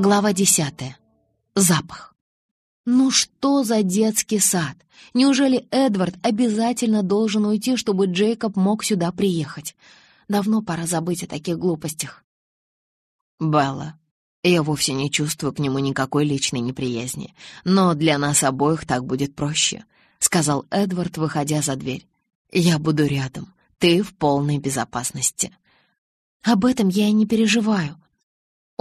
Глава десятая. Запах. Ну что за детский сад? Неужели Эдвард обязательно должен уйти, чтобы Джейкоб мог сюда приехать? Давно пора забыть о таких глупостях. Белла, я вовсе не чувствую к нему никакой личной неприязни, но для нас обоих так будет проще, — сказал Эдвард, выходя за дверь. Я буду рядом, ты в полной безопасности. Об этом я и не переживаю.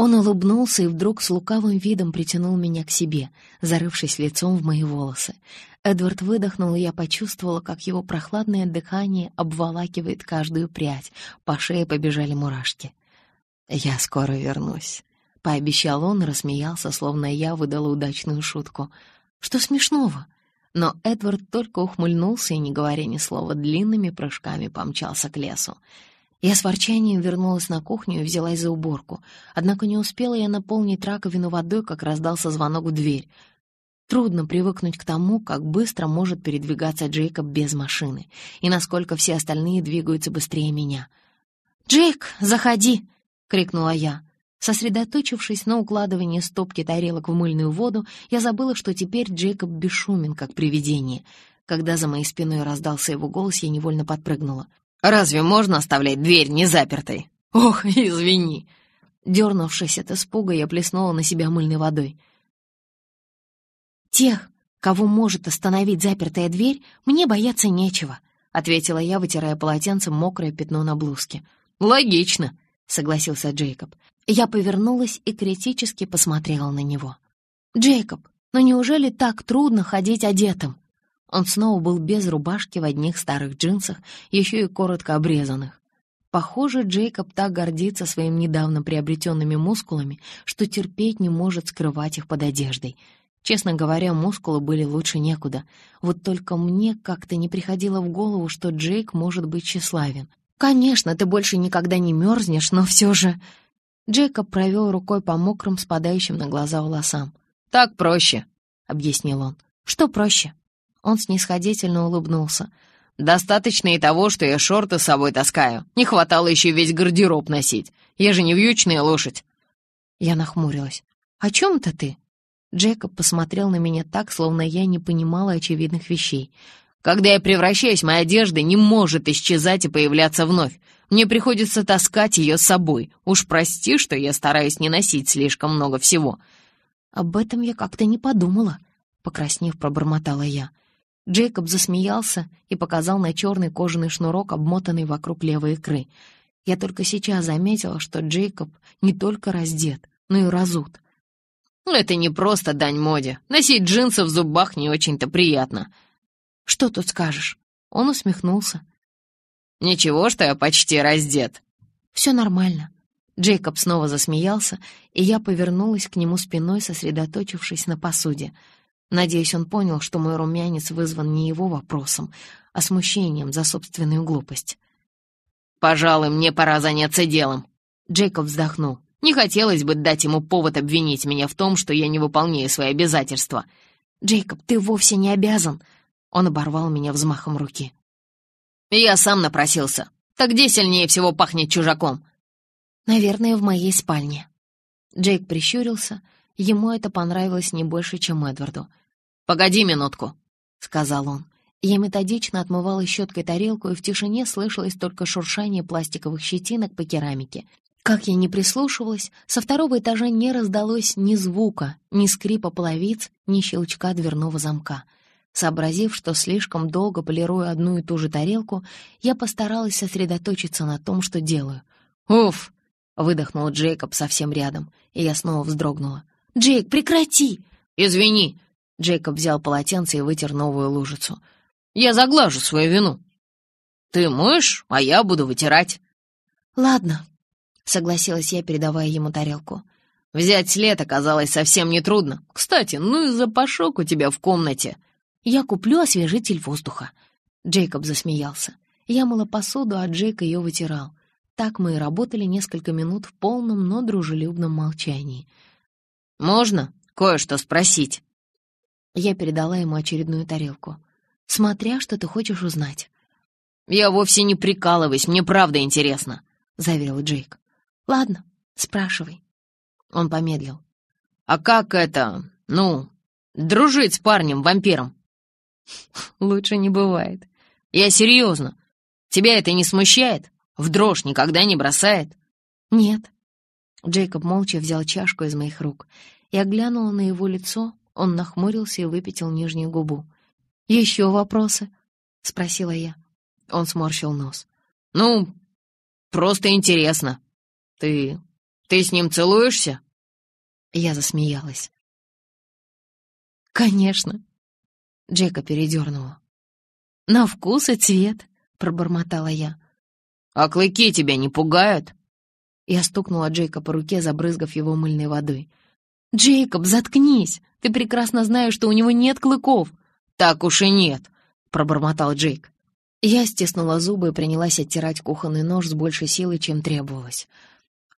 Он улыбнулся и вдруг с лукавым видом притянул меня к себе, зарывшись лицом в мои волосы. Эдвард выдохнул, и я почувствовала, как его прохладное дыхание обволакивает каждую прядь. По шее побежали мурашки. «Я скоро вернусь», — пообещал он и рассмеялся, словно я выдала удачную шутку. «Что смешного?» Но Эдвард только ухмыльнулся и, не говоря ни слова, длинными прыжками помчался к лесу. Я с ворчанием вернулась на кухню и взялась за уборку. Однако не успела я наполнить раковину водой, как раздался звонок в дверь. Трудно привыкнуть к тому, как быстро может передвигаться Джейкоб без машины, и насколько все остальные двигаются быстрее меня. «Джейк, заходи!» — крикнула я. Сосредоточившись на укладывании стопки тарелок в мыльную воду, я забыла, что теперь Джейкоб бесшумен, как привидение. Когда за моей спиной раздался его голос, я невольно подпрыгнула. Разве можно оставлять дверь незапертой? Ох, извини!» Дернувшись от испуга, я плеснула на себя мыльной водой. «Тех, кого может остановить запертая дверь, мне бояться нечего», — ответила я, вытирая полотенцем мокрое пятно на блузке. «Логично», — согласился Джейкоб. Я повернулась и критически посмотрела на него. «Джейкоб, но неужели так трудно ходить одетым?» Он снова был без рубашки в одних старых джинсах, еще и коротко обрезанных. Похоже, Джейкоб так гордится своими недавно приобретенными мускулами, что терпеть не может скрывать их под одеждой. Честно говоря, мускулы были лучше некуда. Вот только мне как-то не приходило в голову, что Джейк может быть тщеславен. «Конечно, ты больше никогда не мерзнешь, но все же...» Джейкоб провел рукой по мокрым, спадающим на глаза волосам. «Так проще», — объяснил он. «Что проще?» Он снисходительно улыбнулся. «Достаточно и того, что я шорты с собой таскаю. Не хватало еще весь гардероб носить. Я же не вьючная лошадь». Я нахмурилась. «О чем-то ты?» Джекоб посмотрел на меня так, словно я не понимала очевидных вещей. «Когда я превращаюсь, моя одежда не может исчезать и появляться вновь. Мне приходится таскать ее с собой. Уж прости, что я стараюсь не носить слишком много всего». «Об этом я как-то не подумала», — покраснев, пробормотала я. Джейкоб засмеялся и показал на черный кожаный шнурок, обмотанный вокруг левой икры. Я только сейчас заметила, что Джейкоб не только раздет, но и разут. «Это не просто дань моде. Носить джинсы в зубах не очень-то приятно». «Что тут скажешь?» Он усмехнулся. «Ничего, что я почти раздет». «Все нормально». Джейкоб снова засмеялся, и я повернулась к нему спиной, сосредоточившись на посуде — Надеюсь, он понял, что мой румянец вызван не его вопросом, а смущением за собственную глупость. «Пожалуй, мне пора заняться делом», — Джейкоб вздохнул. «Не хотелось бы дать ему повод обвинить меня в том, что я не выполняю свои обязательства». «Джейкоб, ты вовсе не обязан», — он оборвал меня взмахом руки. «Я сам напросился. Так где сильнее всего пахнет чужаком?» «Наверное, в моей спальне». Джейк прищурился. Ему это понравилось не больше, чем Эдварду. «Погоди минутку», — сказал он. Я методично отмывала щеткой тарелку, и в тишине слышалось только шуршание пластиковых щетинок по керамике. Как я не прислушивалась, со второго этажа не раздалось ни звука, ни скрипа половиц, ни щелчка дверного замка. Сообразив, что слишком долго полирую одну и ту же тарелку, я постаралась сосредоточиться на том, что делаю. «Уф!» — выдохнул Джейкоб совсем рядом, и я снова вздрогнула. «Джейк, прекрати!» «Извини!» Джейкоб взял полотенце и вытер новую лужицу. «Я заглажу свою вину. Ты моешь, а я буду вытирать». «Ладно», — согласилась я, передавая ему тарелку. «Взять след оказалось совсем нетрудно. Кстати, ну и запашок у тебя в комнате». «Я куплю освежитель воздуха». Джейкоб засмеялся. Я мыла посуду, а Джейк ее вытирал. Так мы и работали несколько минут в полном, но дружелюбном молчании. «Можно кое-что спросить?» Я передала ему очередную тарелку. «Смотря, что ты хочешь узнать». «Я вовсе не прикалываюсь, мне правда интересно», — заверил Джейк. «Ладно, спрашивай». Он помедлил. А как это, ну, дружить с парнем-вампиром?» «Лучше не бывает». «Я серьезно. Тебя это не смущает? В дрожь никогда не бросает?» «Нет». Джейкоб молча взял чашку из моих рук. Я глянула на его лицо, он нахмурился и выпятил нижнюю губу. «Еще вопросы?» — спросила я. Он сморщил нос. «Ну, просто интересно. Ты... ты с ним целуешься?» Я засмеялась. «Конечно!» Джека передернула. «На вкус и цвет!» — пробормотала я. «А клыки тебя не пугают?» Я стукнула Джейка по руке, забрызгав его мыльной водой. «Джейкоб, заткнись! Ты прекрасно знаешь, что у него нет клыков!» «Так уж и нет!» — пробормотал Джейк. Я стиснула зубы и принялась оттирать кухонный нож с большей силой, чем требовалось.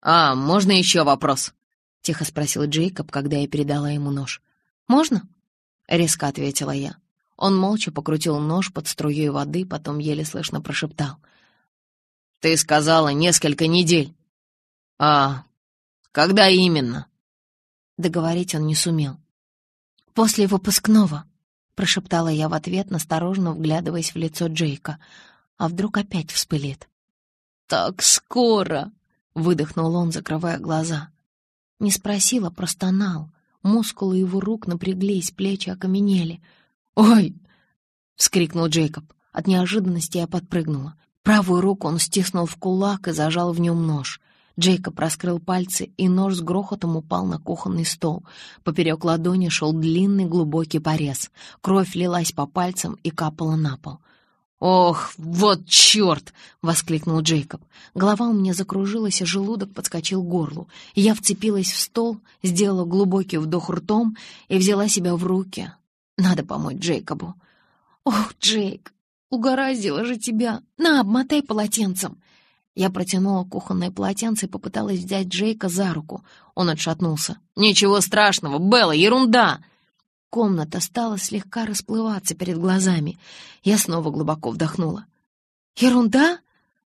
«А, можно еще вопрос?» — тихо спросил Джейкоб, когда я передала ему нож. «Можно?» — резко ответила я. Он молча покрутил нож под струей воды, потом еле слышно прошептал. «Ты сказала несколько недель. А когда именно?» Договорить он не сумел. «После выпускного», — прошептала я в ответ, настороженно вглядываясь в лицо Джейка. «А вдруг опять вспылит?» «Так скоро!» — выдохнул он, закрывая глаза. Не спросила, простонал. Мускулы его рук напряглись, плечи окаменели. «Ой!» — вскрикнул Джейкоб. От неожиданности я подпрыгнула. Правую руку он стиснул в кулак и зажал в нем нож. Джейкоб раскрыл пальцы, и нож с грохотом упал на кухонный стол. Поперек ладони шел длинный глубокий порез. Кровь лилась по пальцам и капала на пол. «Ох, вот черт!» — воскликнул Джейкоб. Голова у меня закружилась, и желудок подскочил к горлу. Я вцепилась в стол, сделала глубокий вдох ртом и взяла себя в руки. Надо помочь Джейкобу. «Ох, Джейк, угораздило же тебя! На, обмотай полотенцем!» Я протянула кухонное полотенце и попыталась взять Джейка за руку. Он отшатнулся. «Ничего страшного, Белла, ерунда!» Комната стала слегка расплываться перед глазами. Я снова глубоко вдохнула. «Ерунда?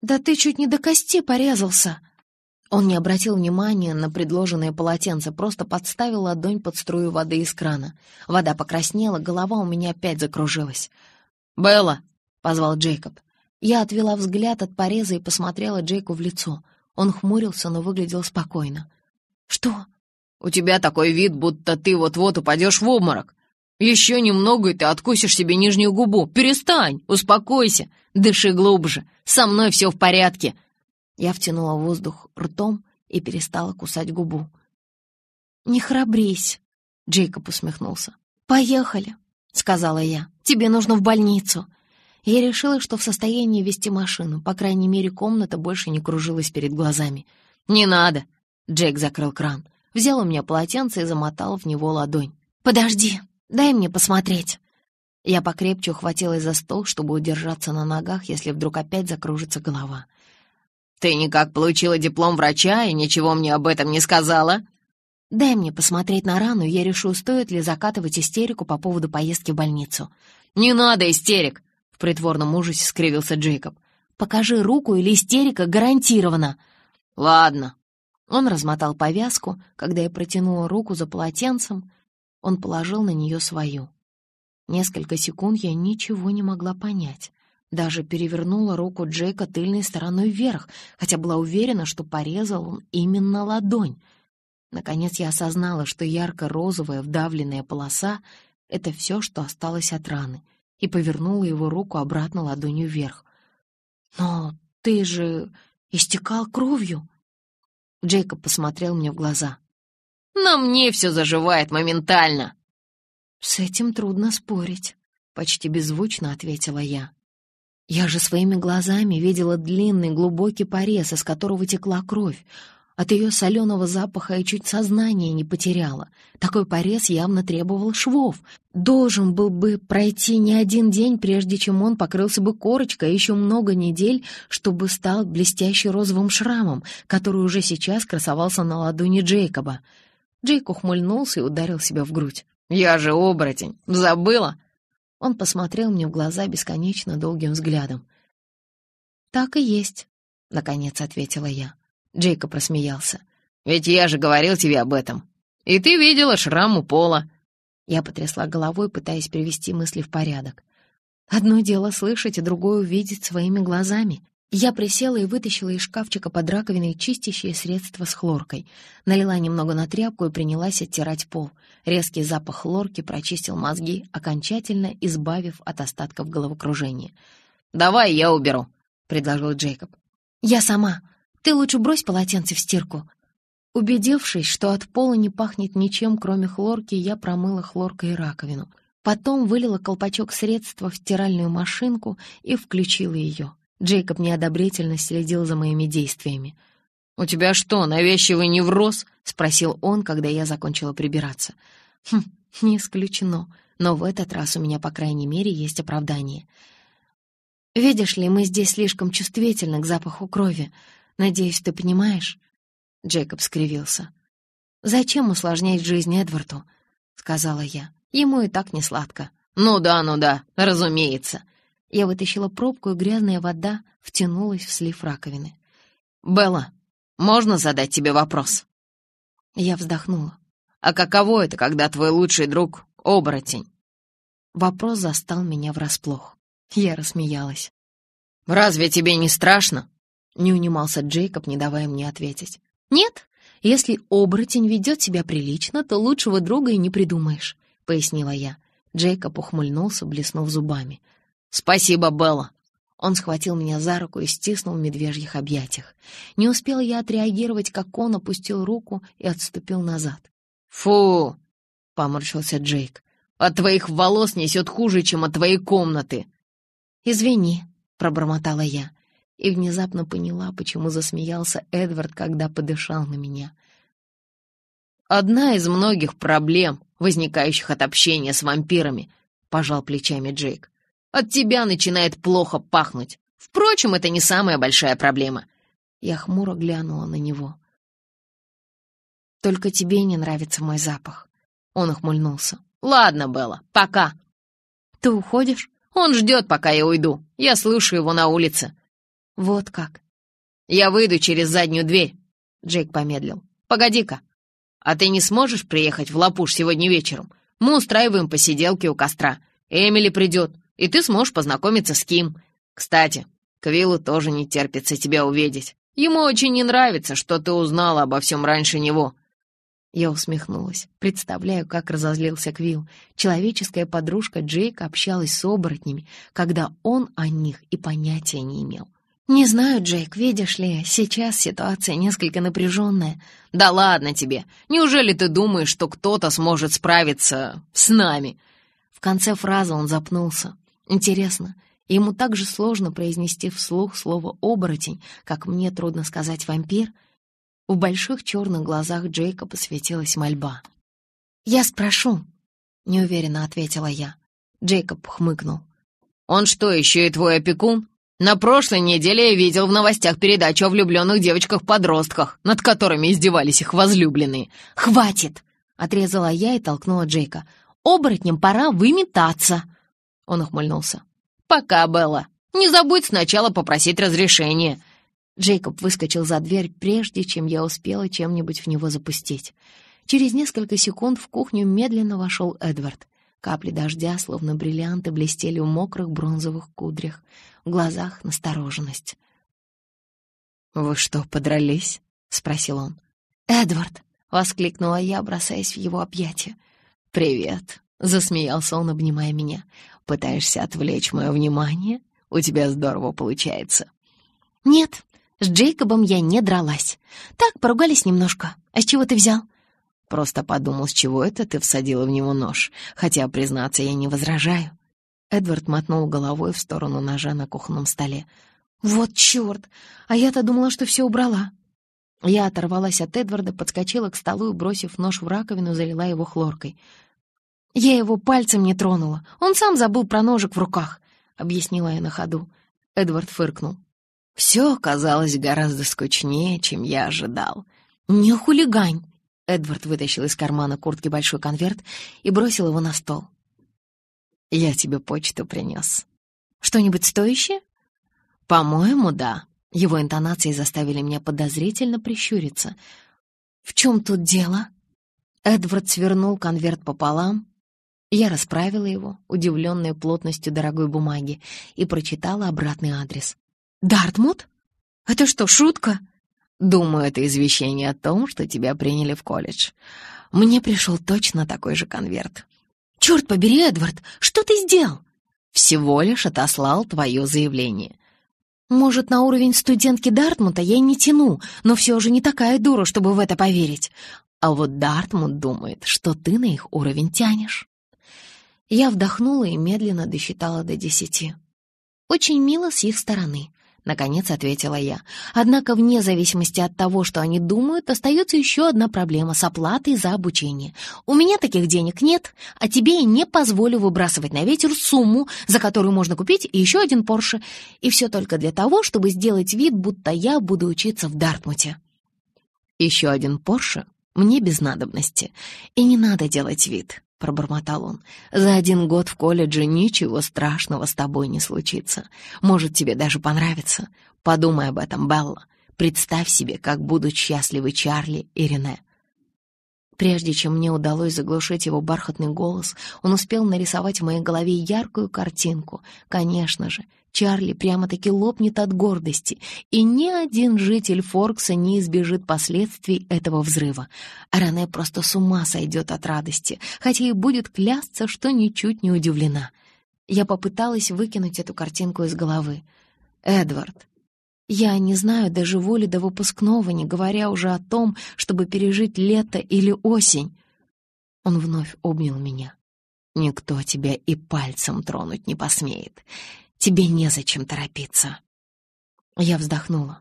Да ты чуть не до кости порезался!» Он не обратил внимания на предложенное полотенце, просто подставил ладонь под струю воды из крана. Вода покраснела, голова у меня опять закружилась. «Белла!» — позвал Джейкоб. Я отвела взгляд от пореза и посмотрела Джейку в лицо. Он хмурился, но выглядел спокойно. «Что?» У тебя такой вид, будто ты вот-вот упадешь в обморок. Еще немного, и ты откусишь себе нижнюю губу. Перестань, успокойся, дыши глубже. Со мной все в порядке». Я втянула воздух ртом и перестала кусать губу. «Не храбрись», — Джейкоб усмехнулся. «Поехали», — сказала я. «Тебе нужно в больницу». Я решила, что в состоянии вести машину. По крайней мере, комната больше не кружилась перед глазами. «Не надо», — Джейк закрыл кран взял у меня полотенце и замотал в него ладонь. «Подожди, дай мне посмотреть». Я покрепче ухватилась за стол, чтобы удержаться на ногах, если вдруг опять закружится голова. «Ты никак получила диплом врача и ничего мне об этом не сказала?» «Дай мне посмотреть на рану, я решу, стоит ли закатывать истерику по поводу поездки в больницу». «Не надо истерик!» — в притворном ужасе скривился Джейкоб. «Покажи руку или истерика гарантирована». «Ладно», он размотал повязку, когда я протянула руку за полотенцем, он положил на нее свою. Несколько секунд я ничего не могла понять. Даже перевернула руку Джейка тыльной стороной вверх, хотя была уверена, что порезал он именно ладонь. Наконец я осознала, что ярко-розовая вдавленная полоса — это все, что осталось от раны, и повернула его руку обратно ладонью вверх. «Но ты же истекал кровью!» Джейкоб посмотрел мне в глаза. «На мне все заживает моментально!» «С этим трудно спорить», — почти беззвучно ответила я. «Я же своими глазами видела длинный глубокий порез, из которого текла кровь, от ее соленого запаха я чуть сознание не потеряла. Такой порез явно требовал швов. Должен был бы пройти не один день, прежде чем он покрылся бы корочкой, а еще много недель, чтобы стал блестящим розовым шрамом, который уже сейчас красовался на ладони Джейкоба. Джейк ухмыльнулся и ударил себя в грудь. «Я же оборотень! Забыла?» Он посмотрел мне в глаза бесконечно долгим взглядом. «Так и есть», — наконец ответила я. Джейкоб просмеялся. «Ведь я же говорил тебе об этом». И ты видела шрам у пола». Я потрясла головой, пытаясь привести мысли в порядок. Одно дело слышать, а другое увидеть своими глазами. Я присела и вытащила из шкафчика под раковиной чистящее средство с хлоркой. Налила немного на тряпку и принялась оттирать пол. Резкий запах хлорки прочистил мозги, окончательно избавив от остатков головокружения. «Давай я уберу», — предложил Джейкоб. «Я сама. Ты лучше брось полотенце в стирку». Убедившись, что от пола не пахнет ничем, кроме хлорки, я промыла хлоркой раковину. Потом вылила колпачок средства в стиральную машинку и включила ее. Джейкоб неодобрительно следил за моими действиями. «У тебя что, навязчивый невроз?» — спросил он, когда я закончила прибираться. «Хм, не исключено, но в этот раз у меня, по крайней мере, есть оправдание. Видишь ли, мы здесь слишком чувствительны к запаху крови. Надеюсь, ты понимаешь?» Джейкоб скривился. «Зачем усложнять жизнь Эдварду?» — сказала я. «Ему и так не сладко». «Ну да, ну да, разумеется». Я вытащила пробку, и грязная вода втянулась в слив раковины. «Белла, можно задать тебе вопрос?» Я вздохнула. «А каково это, когда твой лучший друг — оборотень?» Вопрос застал меня врасплох. Я рассмеялась. «Разве тебе не страшно?» Не унимался Джейкоб, не давая мне ответить. «Нет, если оборотень ведет себя прилично, то лучшего друга и не придумаешь», — пояснила я. Джейкоб ухмыльнулся, блеснув зубами. «Спасибо, Белла!» Он схватил меня за руку и стиснул в медвежьих объятиях. Не успела я отреагировать, как он опустил руку и отступил назад. «Фу!» — поморщился Джейк. «От твоих волос несет хуже, чем от твоей комнаты!» «Извини», — пробормотала я, и внезапно поняла, почему засмеялся Эдвард, когда подышал на меня. «Одна из многих проблем, возникающих от общения с вампирами», — пожал плечами Джейк. «От тебя начинает плохо пахнуть. Впрочем, это не самая большая проблема». Я хмуро глянула на него. «Только тебе не нравится мой запах». Он ухмыльнулся. «Ладно, Белла, пока». «Ты уходишь?» Он ждет, пока я уйду. Я слышу его на улице». «Вот как?» «Я выйду через заднюю дверь», — Джейк помедлил. «Погоди-ка, а ты не сможешь приехать в Лапуш сегодня вечером? Мы устраиваем посиделки у костра. Эмили придет, и ты сможешь познакомиться с Ким. Кстати, Квиллу тоже не терпится тебя увидеть. Ему очень не нравится, что ты узнала обо всем раньше него. Я усмехнулась. Представляю, как разозлился Квилл. Человеческая подружка Джейка общалась с оборотнями, когда он о них и понятия не имел. «Не знаю, Джейк, видишь ли, сейчас ситуация несколько напряженная». «Да ладно тебе! Неужели ты думаешь, что кто-то сможет справиться с нами?» В конце фразы он запнулся. «Интересно, ему так же сложно произнести вслух слово «оборотень», как мне трудно сказать «вампир»?» В больших черных глазах Джейкоба светилась мольба. «Я спрошу», — неуверенно ответила я. Джейкоб хмыкнул. «Он что, еще и твой опекун? На прошлой неделе я видел в новостях передачу о влюбленных девочках-подростках, над которыми издевались их возлюбленные. «Хватит!» — отрезала я и толкнула Джейка. «Оборотням пора выметаться!» Он ухмыльнулся. «Пока, Белла. Не забудь сначала попросить разрешения. Джейкоб выскочил за дверь, прежде чем я успела чем-нибудь в него запустить. Через несколько секунд в кухню медленно вошел Эдвард. Капли дождя, словно бриллианты, блестели в мокрых бронзовых кудрях. В глазах настороженность. «Вы что, подрались?» — спросил он. «Эдвард!» — воскликнула я, бросаясь в его объятия. «Привет!» — засмеялся он, обнимая меня. «Пытаешься отвлечь мое внимание? У тебя здорово получается». «Нет, с Джейкобом я не дралась. Так, поругались немножко. А с чего ты взял?» «Просто подумал, с чего это ты всадила в него нож. Хотя, признаться, я не возражаю». Эдвард мотнул головой в сторону ножа на кухонном столе. «Вот чёрт! А я-то думала, что все убрала». Я оторвалась от Эдварда, подскочила к столу и, бросив нож в раковину, залила его хлоркой. «Я его пальцем не тронула. Он сам забыл про ножик в руках», — объяснила я на ходу. Эдвард фыркнул. Все оказалось гораздо скучнее, чем я ожидал. «Не хулигань!» Эдвард вытащил из кармана куртки большой конверт и бросил его на стол. «Я тебе почту принес». «Что-нибудь стоящее?» «По-моему, да». Его интонации заставили меня подозрительно прищуриться. «В чем тут дело?» Эдвард свернул конверт пополам. Я расправила его, удивленная плотностью дорогой бумаги, и прочитала обратный адрес. «Дартмут? Это что, шутка?» «Думаю, это извещение о том, что тебя приняли в колледж. Мне пришел точно такой же конверт». «Черт побери, Эдвард, что ты сделал?» «Всего лишь отослал твое заявление. Может, на уровень студентки Дартмута я и не тяну, но все же не такая дура, чтобы в это поверить. А вот Дартмут думает, что ты на их уровень тянешь. Я вдохнула и медленно досчитала до десяти. Очень мило с их стороны. — наконец ответила я. «Однако, вне зависимости от того, что они думают, остается еще одна проблема с оплатой за обучение. У меня таких денег нет, а тебе я не позволю выбрасывать на ветер сумму, за которую можно купить еще один Порше. И все только для того, чтобы сделать вид, будто я буду учиться в Дартмуте». «Еще один Порше мне без надобности, и не надо делать вид пробормотал он. «За один год в колледже ничего страшного с тобой не случится. Может, тебе даже понравится. Подумай об этом, Белла. Представь себе, как будут счастливы Чарли и Рене. Прежде чем мне удалось заглушить его бархатный голос, он успел нарисовать в моей голове яркую картинку. Конечно же, Чарли прямо-таки лопнет от гордости, и ни один житель Форкса не избежит последствий этого взрыва. Рене просто с ума сойдет от радости, хотя и будет клясться, что ничуть не удивлена. Я попыталась выкинуть эту картинку из головы. «Эдвард, я не знаю, доживу ли до выпускного, не говоря уже о том, чтобы пережить лето или осень. Он вновь обнял меня. Никто тебя и пальцем тронуть не посмеет. Тебе незачем торопиться. Я вздохнула.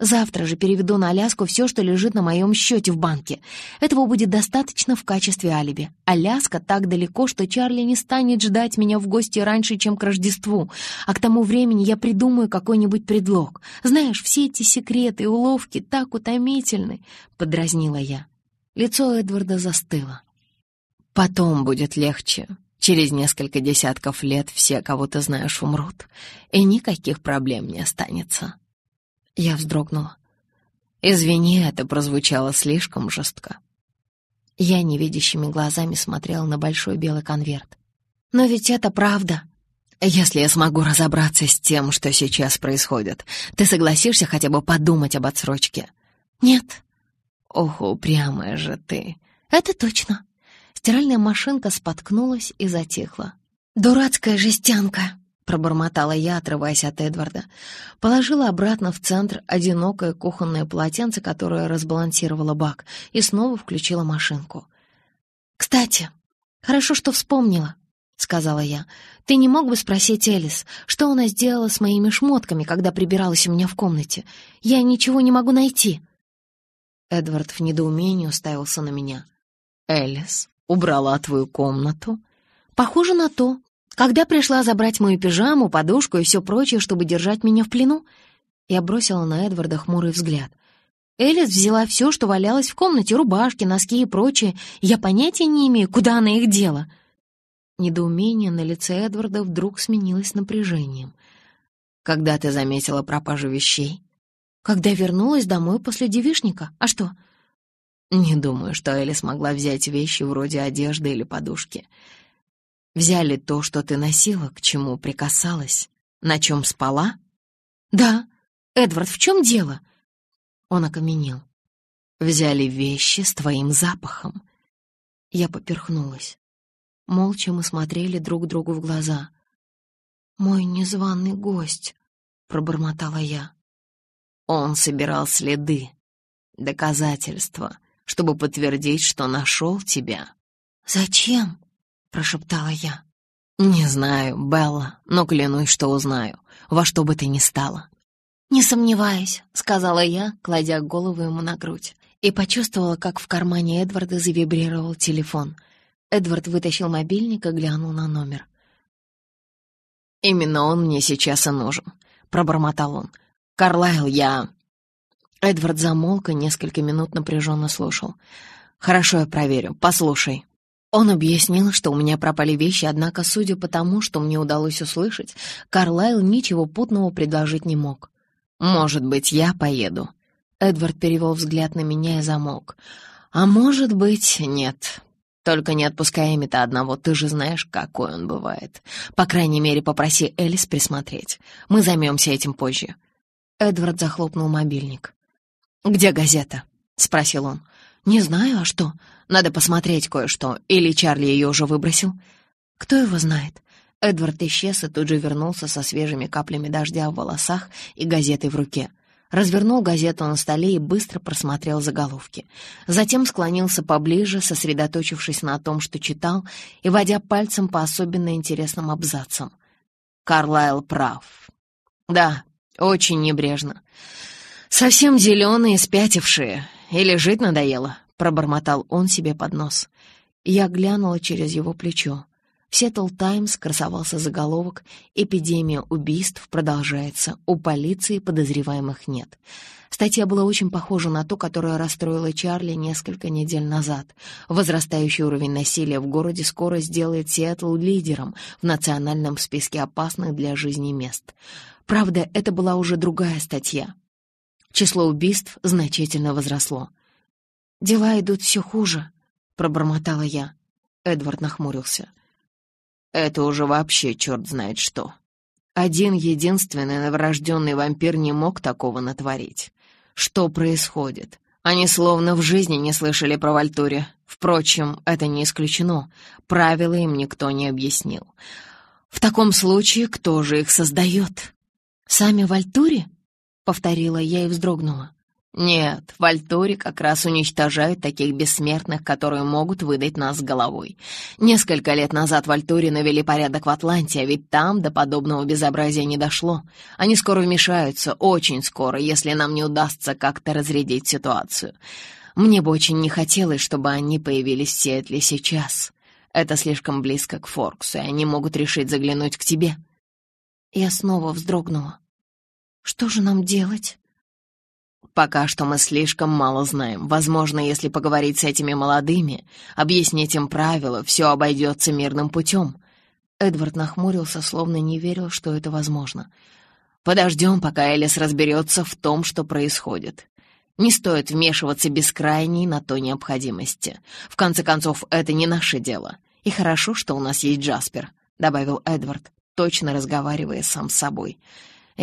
Завтра же переведу на Аляску все, что лежит на моем счете в банке. Этого будет достаточно в качестве алиби. Аляска так далеко, что Чарли не станет ждать меня в гости раньше, чем к Рождеству. А к тому времени я придумаю какой-нибудь предлог. Знаешь, все эти секреты и уловки так утомительны, — подразнила я. Лицо Эдварда застыло. Потом будет легче. Через несколько десятков лет все, кого ты знаешь, умрут, и никаких проблем не останется. Я вздрогнула. «Извини, это прозвучало слишком жестко». Я невидящими глазами смотрела на большой белый конверт. «Но ведь это правда!» «Если я смогу разобраться с тем, что сейчас происходит, ты согласишься хотя бы подумать об отсрочке?» «Нет». «Ох, упрямая же ты!» «Это точно!» Стиральная машинка споткнулась и затихла. «Дурацкая жестянка!» Пробормотала я, отрываясь от Эдварда. Положила обратно в центр одинокое кухонное полотенце, которое разбалансировало бак, и снова включила машинку. «Кстати, хорошо, что вспомнила», — сказала я. «Ты не мог бы спросить Элис, что она сделала с моими шмотками, когда прибиралась у меня в комнате? Я ничего не могу найти». Эдвард в недоумении уставился на меня. «Элис убрала твою комнату?» «Похоже на то», когда пришла забрать мою пижаму, подушку и все прочее, чтобы держать меня в плену, я бросила на Эдварда хмурый взгляд. Элис взяла все, что валялось в комнате, рубашки, носки и прочее. Я понятия не имею, куда она их дела. Недоумение на лице Эдварда вдруг сменилось напряжением. «Когда ты заметила пропажу вещей?» «Когда вернулась домой после девишника. А что?» «Не думаю, что Элис могла взять вещи вроде одежды или подушки. Взяли то, что ты носила, к чему прикасалась, на чем спала? Да. Эдвард, в чем дело? Он окаменел. Взяли вещи с твоим запахом. Я поперхнулась. Молча мы смотрели друг другу в глаза. «Мой незваный гость», — пробормотала я. Он собирал следы, доказательства, чтобы подтвердить, что нашел тебя. «Зачем?» — прошептала я. «Не знаю, Белла, но клянусь, что узнаю, во что бы ты ни стала». «Не сомневаюсь», — сказала я, кладя голову ему на грудь, и почувствовала, как в кармане Эдварда завибрировал телефон. Эдвард вытащил мобильник и глянул на номер. «Именно он мне сейчас и нужен», — пробормотал он. «Карлайл, я...» Эдвард замолк и несколько минут напряженно слушал. «Хорошо, я проверю. Послушай». Он объяснил, что у меня пропали вещи, однако, судя по тому, что мне удалось услышать, Карлайл ничего путного предложить не мог. «Может быть, я поеду?» Эдвард перевел взгляд на меня и замолк. А может быть, нет. Только не отпускай Эмита одного, ты же знаешь, какой он бывает. По крайней мере, попроси Элис присмотреть. Мы займемся этим позже». Эдвард захлопнул мобильник. «Где газета?» — спросил он. «Не знаю, а что? Надо посмотреть кое-что. Или Чарли ее уже выбросил?» «Кто его знает?» Эдвард исчез и тут же вернулся со свежими каплями дождя в волосах и газетой в руке. Развернул газету на столе и быстро просмотрел заголовки. Затем склонился поближе, сосредоточившись на том, что читал, и водя пальцем по особенно интересным абзацам. Карлайл прав. Да, очень небрежно. Совсем зеленые, спятившие. Или жить надоело, пробормотал он себе под нос. Я глянула через его плечо. В Сиэтл Таймс красовался заголовок «Эпидемия убийств продолжается, у полиции подозреваемых нет». Статья была очень похожа на ту, которая расстроила Чарли несколько недель назад. Возрастающий уровень насилия в городе скоро сделает Сиэтл лидером в национальном списке опасных для жизни мест. Правда, это была уже другая статья. Число убийств значительно возросло. «Дела идут все хуже», — пробормотала я. Эдвард нахмурился. Это уже вообще черт знает что. Один единственный новорожденный вампир не мог такого натворить. Что происходит? Они словно в жизни не слышали про Вальтуре. Впрочем, это не исключено. Правила им никто не объяснил. В таком случае кто же их создает? «Сами Вальтуре?» — повторила я и вздрогнула. Нет, в Альторе как раз уничтожают таких бессмертных, которые могут выдать нас головой. Несколько лет назад в Альторе навели порядок в Атланте, а ведь там до подобного безобразия не дошло. Они скоро вмешаются, очень скоро, если нам не удастся как-то разрядить ситуацию. Мне бы очень не хотелось, чтобы они появились в Сиэтле сейчас. Это слишком близко к Форксу, и они могут решить заглянуть к тебе. Я снова вздрогнула. Что же нам делать? Пока что мы слишком мало знаем. Возможно, если поговорить с этими молодыми, объяснить им правила, все обойдется мирным путем. Эдвард нахмурился, словно не верил, что это возможно. Подождем, пока Элис разберется в том, что происходит. Не стоит вмешиваться без крайней на то необходимости. В конце концов, это не наше дело. И хорошо, что у нас есть Джаспер, — добавил Эдвард, точно разговаривая сам с собой.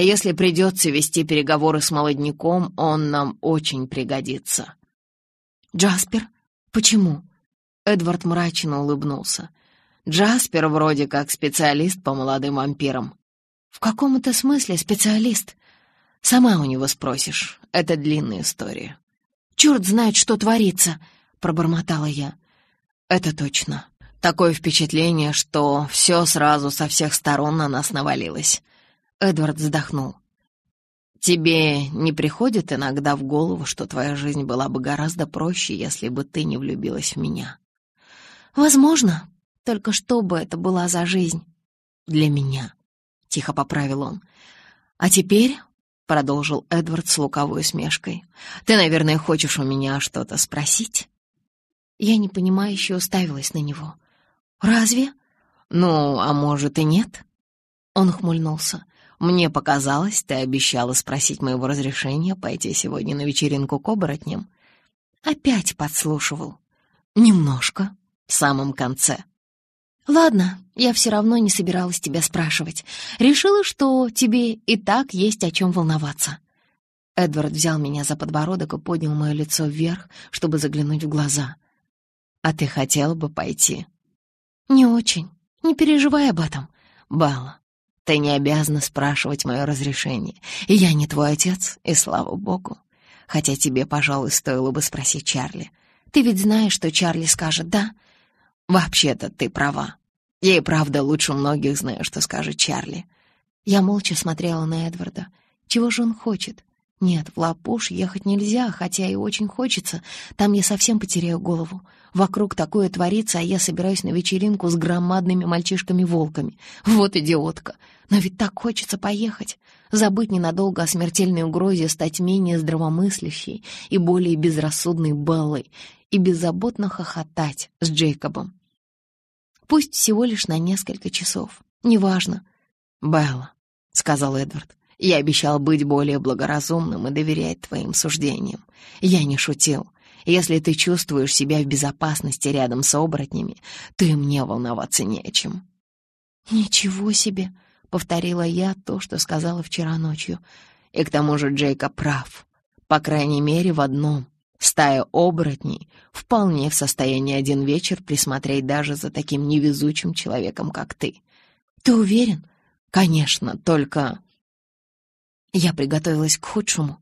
Если придется вести переговоры с молодняком, он нам очень пригодится». «Джаспер? Почему?» Эдвард мрачно улыбнулся. «Джаспер вроде как специалист по молодым вампирам». «В каком-то смысле специалист?» «Сама у него спросишь. Это длинная история». «Черт знает, что творится!» — пробормотала я. «Это точно. Такое впечатление, что все сразу со всех сторон на нас навалилось. Эдвард вздохнул. «Тебе не приходит иногда в голову, что твоя жизнь была бы гораздо проще, если бы ты не влюбилась в меня?» «Возможно. Только что бы это была за жизнь?» «Для меня», — тихо поправил он. «А теперь...» — продолжил Эдвард с луковой усмешкой. «Ты, наверное, хочешь у меня что-то спросить?» Я непонимающе уставилась на него. «Разве?» «Ну, а может и нет?» Он хмыльнулся. Мне показалось, ты обещала спросить моего разрешения пойти сегодня на вечеринку к оборотням. Опять подслушивал. Немножко. В самом конце. Ладно, я все равно не собиралась тебя спрашивать. Решила, что тебе и так есть о чем волноваться. Эдвард взял меня за подбородок и поднял мое лицо вверх, чтобы заглянуть в глаза. «А ты хотела бы пойти?» «Не очень. Не переживай об этом. Белла, ты не обязана спрашивать мое разрешение. Я не твой отец, и слава богу. Хотя тебе, пожалуй, стоило бы спросить Чарли. Ты ведь знаешь, что Чарли скажет «да»? Вообще-то ты права. Я и правда лучше многих знаю, что скажет Чарли. Я молча смотрела на Эдварда. Чего же он хочет? Нет, в Лапуш ехать нельзя, хотя и очень хочется. Там я совсем потеряю голову. Вокруг такое творится, а я собираюсь на вечеринку с громадными мальчишками-волками. Вот идиотка. Но ведь так хочется поехать. Забыть ненадолго о смертельной угрозе, стать менее здравомыслящей и более безрассудной Беллой и беззаботно хохотать с Джейкобом. Пусть всего лишь на несколько часов. Неважно. «Белла», — сказал Эдвард, — «я обещал быть более благоразумным и доверять твоим суждениям. Я не шутил. Если ты чувствуешь себя в безопасности рядом с оборотнями, то и мне волноваться не о чем». «Ничего себе!» — повторила я то, что сказала вчера ночью. И к тому же Джейка прав. По крайней мере, в одном. Стая оборотней вполне в состоянии один вечер присмотреть даже за таким невезучим человеком, как ты. Ты уверен? Конечно, только... Я приготовилась к худшему.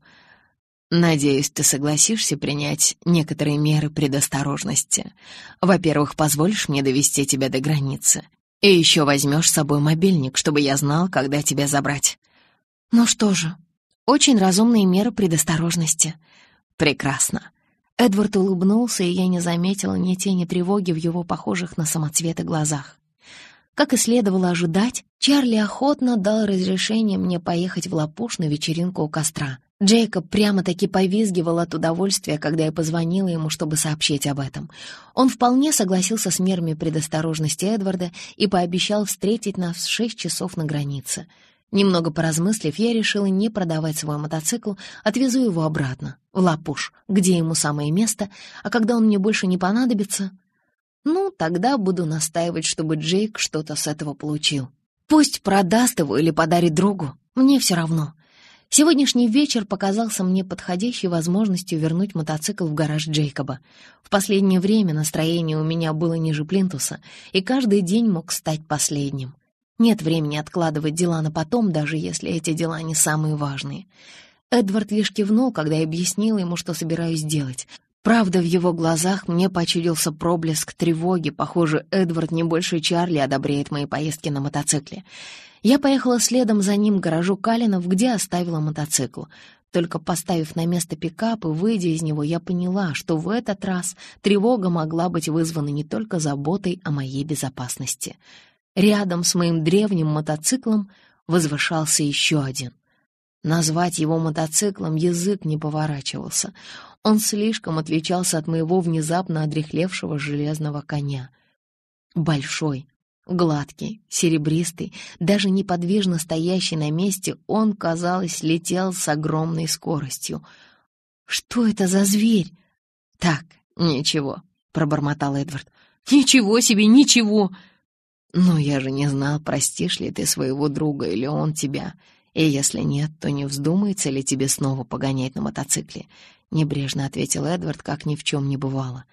Надеюсь, ты согласишься принять некоторые меры предосторожности. Во-первых, позволишь мне довести тебя до границы. И еще возьмешь с собой мобильник, чтобы я знал, когда тебя забрать. Ну что же, очень разумные меры предосторожности. Прекрасно. Эдвард улыбнулся, и я не заметила ни тени тревоги в его похожих на самоцветы глазах. Как и следовало ожидать, Чарли охотно дал разрешение мне поехать в Лапуш на вечеринку у костра. Джейкоб прямо-таки повизгивал от удовольствия, когда я позвонила ему, чтобы сообщить об этом. Он вполне согласился с мерами предосторожности Эдварда и пообещал встретить нас в шесть часов на границе. Немного поразмыслив, я решила не продавать свой мотоцикл, отвезу его обратно, в Лапуш, где ему самое место, а когда он мне больше не понадобится, ну, тогда буду настаивать, чтобы Джейк что-то с этого получил. Пусть продаст его или подарит другу, мне все равно. Сегодняшний вечер показался мне подходящей возможностью вернуть мотоцикл в гараж Джейкоба. В последнее время настроение у меня было ниже плинтуса, и каждый день мог стать последним. Нет времени откладывать дела на потом, даже если эти дела не самые важные. Эдвард лишь кивнул, когда я объяснила ему, что собираюсь делать. Правда, в его глазах мне почудился проблеск тревоги. Похоже, Эдвард не больше Чарли одобряет мои поездки на мотоцикле. Я поехала следом за ним к гаражу Калинов, где оставила мотоцикл. Только поставив на место пикап и выйдя из него, я поняла, что в этот раз тревога могла быть вызвана не только заботой о моей безопасности. Рядом с моим древним мотоциклом возвышался еще один. Назвать его мотоциклом язык не поворачивался. Он слишком отличался от моего внезапно одрехлевшего железного коня. Большой, гладкий, серебристый, даже неподвижно стоящий на месте, он, казалось, летел с огромной скоростью. «Что это за зверь?» «Так, ничего», — пробормотал Эдвард. «Ничего себе, ничего!» «Но я же не знал, простишь ли ты своего друга или он тебя. И если нет, то не вздумается ли тебе снова погонять на мотоцикле. — небрежно ответил Эдвард, как ни в чем не бывало.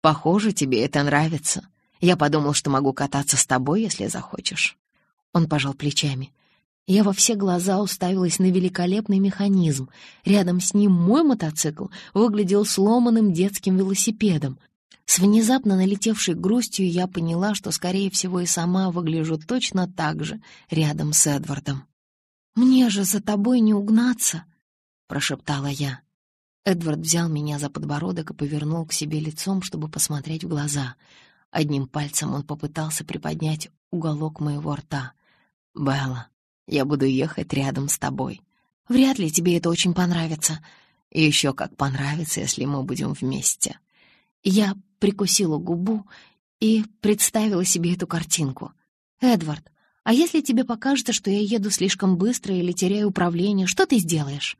«Похоже, тебе это нравится. Я подумал, что могу кататься с тобой, если захочешь». Он пожал плечами. Я во все глаза уставилась на великолепный механизм. Рядом с ним мой мотоцикл выглядел сломанным детским велосипедом. С внезапно налетевшей грустью я поняла, что, скорее всего, и сама выгляжу точно так же рядом с Эдвардом. «Мне же за тобой не угнаться», — прошептала я. Эдвард взял меня за подбородок и повернул к себе лицом, чтобы посмотреть в глаза. Одним пальцем он попытался приподнять уголок моего рта. «Белла, я буду ехать рядом с тобой. Вряд ли тебе это очень понравится. И еще как понравится, если мы будем вместе». Я прикусила губу и представила себе эту картинку. «Эдвард, а если тебе покажется, что я еду слишком быстро или теряю управление, что ты сделаешь?»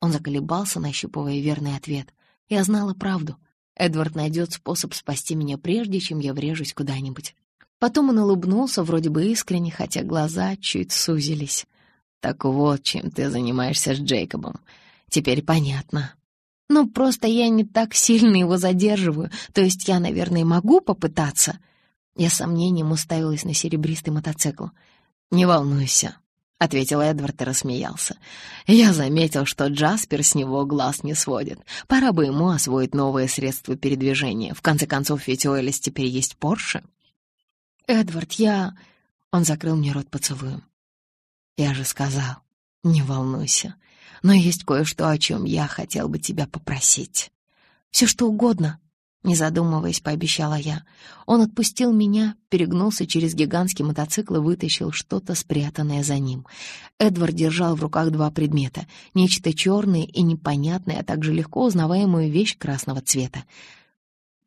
Он заколебался, нащупывая верный ответ. Я знала правду. Эдвард найдет способ спасти меня прежде, чем я врежусь куда-нибудь. Потом он улыбнулся, вроде бы искренне, хотя глаза чуть сузились. «Так вот, чем ты занимаешься с Джейкобом. Теперь понятно». «Ну, просто я не так сильно его задерживаю, то есть я, наверное, могу попытаться». Я с сомнением уставилась на серебристый мотоцикл. «Не волнуйся, — ответил Эдвард и рассмеялся. «Я заметил, что Джаспер с него глаз не сводит. Пора бы ему освоить новые средства передвижения. В конце концов, ведь у Элис теперь есть Порше». «Эдвард, я...» Он закрыл мне рот поцелуем. «Я же сказал, не волнуйся, но есть кое-что, о чем я хотел бы тебя попросить». «Все что угодно», не задумываясь, пообещала я. Он отпустил меня, перегнулся через гигантский мотоцикл и вытащил что-то, спрятанное за ним. Эдвард держал в руках два предмета — нечто черное и непонятное, а также легко узнаваемую вещь красного цвета.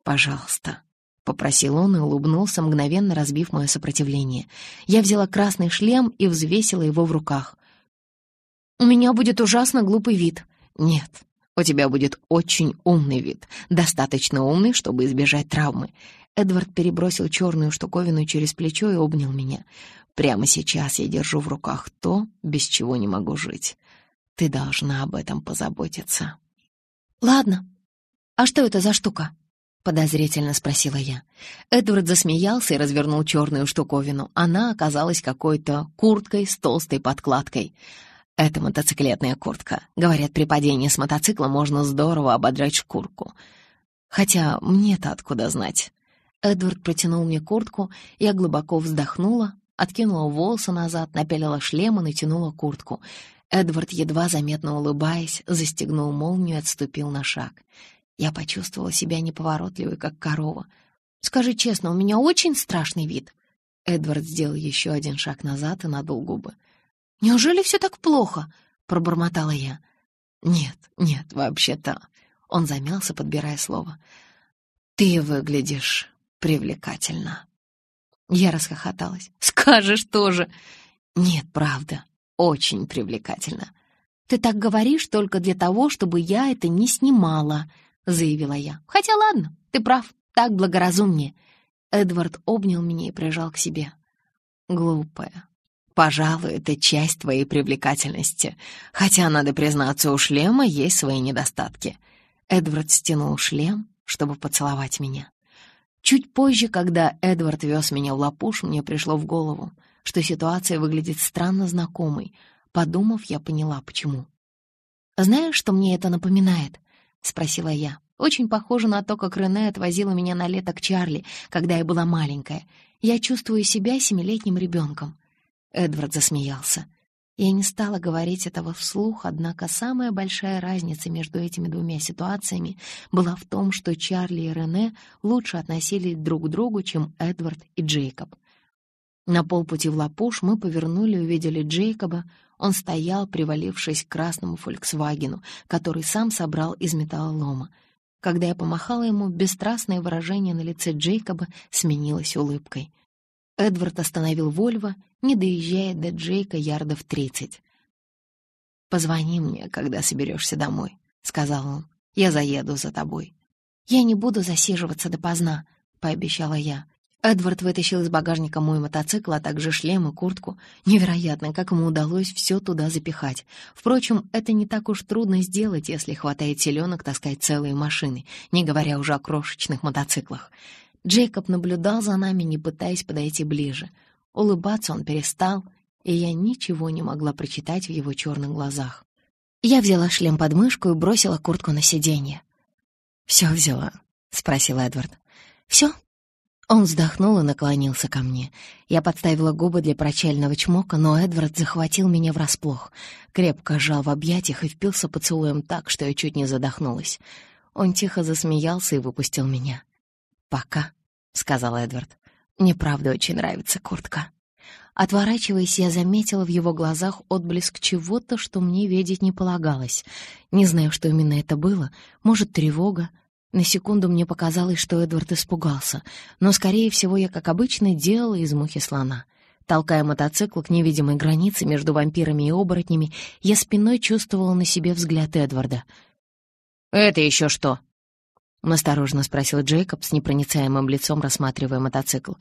«Пожалуйста», — попросил он и улыбнулся, мгновенно разбив мое сопротивление. Я взяла красный шлем и взвесила его в руках. «У меня будет ужасно глупый вид». «Нет, У тебя будет очень умный вид, достаточно умный, чтобы избежать травмы. Эдвард перебросил черную штуковину через плечо и обнял меня. Прямо сейчас я держу в руках то, без чего не могу жить. Ты должна об этом позаботиться. Ладно. А что это за штука? Подозрительно спросила я. Эдвард засмеялся и развернул черную штуковину. Она оказалась какой-то курткой с толстой подкладкой. Это мотоциклетная куртка. Говорят, при падении с мотоцикла можно здорово ободрать шкурку. Хотя мне-то откуда знать? Эдвард протянул мне куртку, я глубоко вздохнула, откинула волосы назад, напялила шлем и натянула куртку. Эдвард, едва заметно улыбаясь, застегнул молнию и отступил на шаг. Я почувствовала себя неповоротливой, как корова. «Скажи честно, у меня очень страшный вид». Эдвард сделал еще один шаг назад и надул губы. «Неужели все так плохо?» — пробормотала я. «Нет, нет, вообще-то...» Он замялся, подбирая слово. «Ты выглядишь привлекательно». Я расхохоталась. «Скажешь тоже!» «Нет, правда, очень привлекательно». «Ты так говоришь только для того, чтобы я это не снимала», — заявила я. «Хотя ладно, ты прав, так благоразумнее». Эдвард обнял меня и прижал к себе. «Глупая, Пожалуй, это часть твоей привлекательности. Хотя, надо признаться, у шлема есть свои недостатки. Эдвард стянул шлем, чтобы поцеловать меня. Чуть позже, когда Эдвард вез меня в лапуш, мне пришло в голову, что ситуация выглядит странно знакомой. Подумав, я поняла, почему. «Знаешь, что мне это напоминает?» — спросила я. «Очень похоже на то, как Рене отвозила меня на лето к Чарли, когда я была маленькая. Я чувствую себя семилетним ребенком. Эдвард засмеялся. Я не стала говорить этого вслух, однако самая большая разница между этими двумя ситуациями была в том, что Чарли и Рене лучше относились друг к другу, чем Эдвард и Джейкоб. На полпути в Лапуш мы повернули и увидели Джейкоба. Он стоял, привалившись к красному «Фольксвагену», который сам собрал из металлолома. Когда я помахала ему, бесстрастное выражение на лице Джейкоба сменилось улыбкой — Эдвард остановил Вольво, не доезжая до Джейка ярдов тридцать. «Позвони мне, когда соберешься домой», — сказал он. «Я заеду за тобой». «Я не буду засиживаться допоздна», — пообещала я. Эдвард вытащил из багажника мой мотоцикл, а также шлем и куртку. Невероятно, как ему удалось все туда запихать. Впрочем, это не так уж трудно сделать, если хватает селенок таскать целые машины, не говоря уже о крошечных мотоциклах. Джейкоб наблюдал за нами, не пытаясь подойти ближе. Улыбаться он перестал, и я ничего не могла прочитать в его черных глазах. Я взяла шлем под мышку и бросила куртку на сиденье. «Все взяла?» — спросил Эдвард. «Все?» Он вздохнул и наклонился ко мне. Я подставила губы для прощального чмока, но Эдвард захватил меня врасплох. Крепко сжал в объятиях и впился поцелуем так, что я чуть не задохнулась. Он тихо засмеялся и выпустил меня. «Пока», — сказал Эдвард. «Мне правда очень нравится куртка». Отворачиваясь, я заметила в его глазах отблеск чего-то, что мне видеть не полагалось. Не знаю, что именно это было. Может, тревога. На секунду мне показалось, что Эдвард испугался. Но, скорее всего, я, как обычно, делала из мухи слона. Толкая мотоцикл к невидимой границе между вампирами и оборотнями, я спиной чувствовала на себе взгляд Эдварда. «Это еще что?» — осторожно спросил Джейкоб с непроницаемым лицом, рассматривая мотоцикл.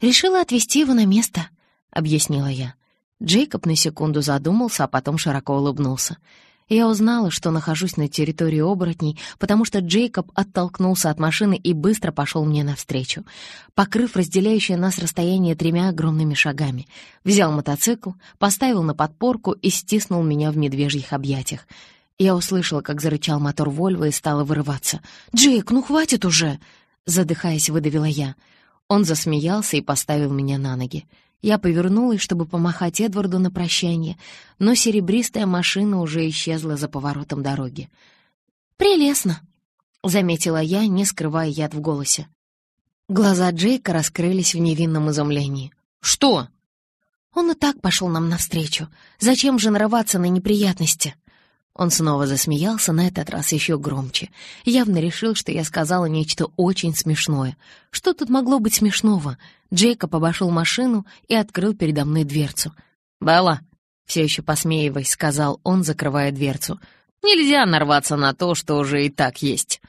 «Решила отвезти его на место», — объяснила я. Джейкоб на секунду задумался, а потом широко улыбнулся. Я узнала, что нахожусь на территории оборотней, потому что Джейкоб оттолкнулся от машины и быстро пошел мне навстречу, покрыв разделяющее нас расстояние тремя огромными шагами. Взял мотоцикл, поставил на подпорку и стиснул меня в медвежьих объятиях. Я услышала, как зарычал мотор Вольво и стала вырываться. «Джейк, ну хватит уже!» Задыхаясь, выдавила я. Он засмеялся и поставил меня на ноги. Я повернулась, чтобы помахать Эдварду на прощание, но серебристая машина уже исчезла за поворотом дороги. «Прелестно!» — заметила я, не скрывая яд в голосе. Глаза Джейка раскрылись в невинном изумлении. «Что?» «Он и так пошел нам навстречу. Зачем же нарываться на неприятности?» Он снова засмеялся, на этот раз еще громче. Явно решил, что я сказала нечто очень смешное. Что тут могло быть смешного? Джейкоб обошел машину и открыл передо мной дверцу. «Белла!» — все еще посмеиваясь, сказал он, закрывая дверцу. Нельзя нарваться на то, что уже и так есть.